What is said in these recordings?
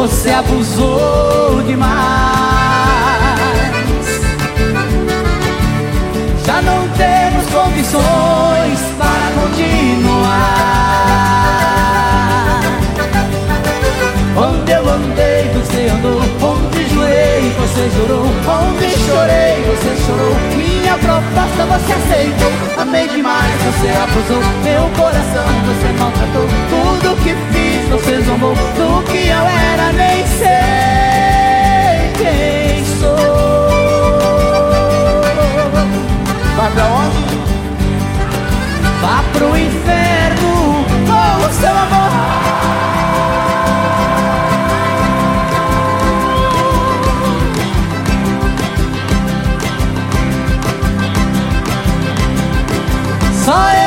Você abusou demais. Já não temos condições para continuar. Onde eu andei, você andou. Onde joei, você chorou. Onde chorei, você chorou. Minha proposta você aceitou. Amei demais, você abusou. Meu coração você maltratou. Tudo que fiz, Do que eu era, nem sei quem sou. Vai pra onde? Vá pro inferno com o seu amor. Só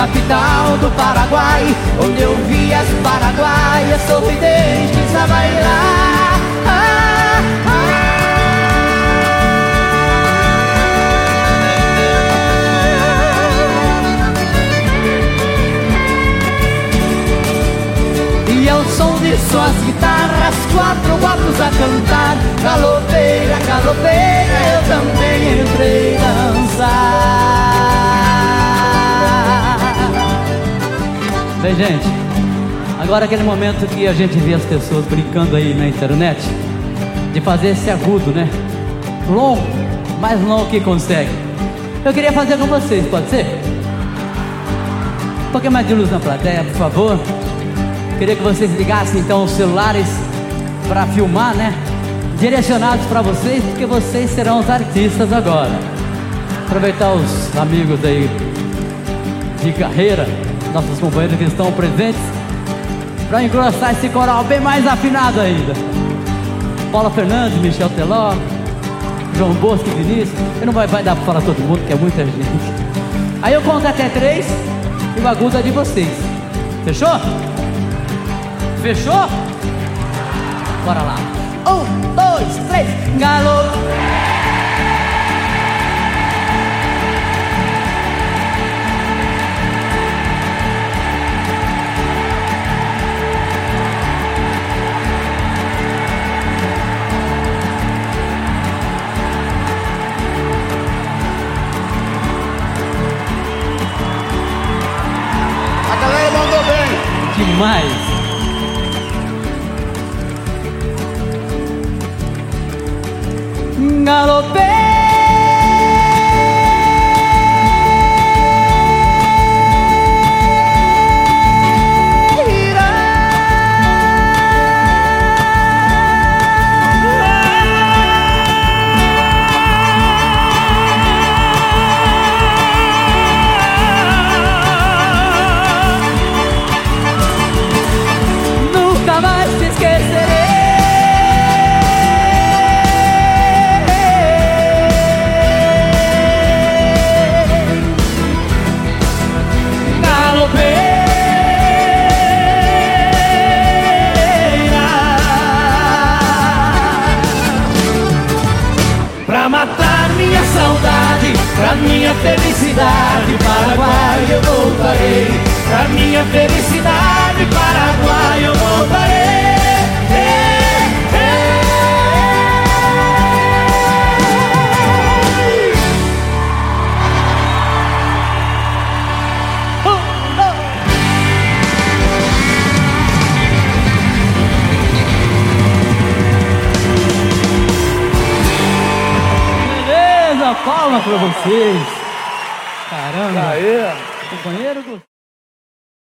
capital do Paraguai Onde eu vi as de suas guitarras, quatro gatos a cantar Galopeira, galopeira, eu também entrei dançar Bem, gente, agora aquele momento que a gente vê as pessoas brincando aí na internet De fazer esse agudo, né? Longo, mais longo que consegue Eu queria fazer com vocês, pode ser? Um pouquinho mais de luz na plateia, por favor Queria que vocês ligassem então os celulares para filmar, né? Direcionados para vocês, porque vocês serão os artistas agora. Aproveitar os amigos aí de carreira, nossos companheiros que estão presentes, para engrossar esse coral bem mais afinado ainda. Paula Fernandes, Michel Teló, João Bosco e Vinícius. Eu não vai, vai dar para falar todo mundo, que é muita gente. Aí eu conto até três e o agudo é de vocês. Fechou? Fechou? Bora lá. Um, dois, três, galo. A galera mandou bem. Demais. regalo de Pra minha felicidade Paraguai eu voltarei. Pra minha felicidade Paraguai palma, pra vocês. Caramba. Aí. Companheiro.